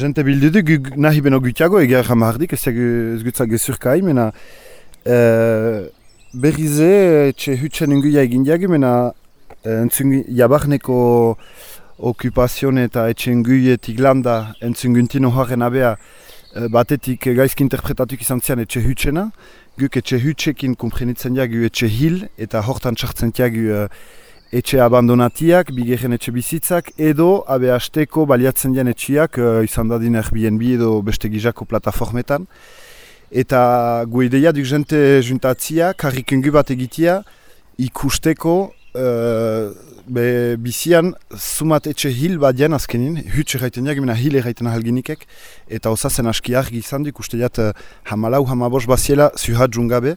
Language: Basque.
Jente bildudu gu nahi beno gutiago egia jamardik, ez ez gutzak gezurka haimena. E, berrize, etxe hutsen inguia egin diagi, mena entzungi jabarneko okupazion eta etxe inguietik landa entzunguntino horren abea e, batetik gaizki interpretatuk izan zian etxe hutsena. Guk etxe hutsekin komprenitzen diagu etxe hil eta hortan txartzen diagu e, etxe abandonatiak, bigerren etxe bizitzak, edo abe hasteko baliatzen dian etxiak, uh, izan dadin Airbnb edo beste gizako plataformetan. Eta gu ideia duk jente juntatzia, karrikungu bat egitea, ikusteko uh, be, bizian sumat etxe hil bat dian azkenin, hutxe gaiten diak, mena hil erraiten ahalginikek, eta osazen aski argi izan duk uste diat uh, hamalau, hamabos baziela zuhat jungabe,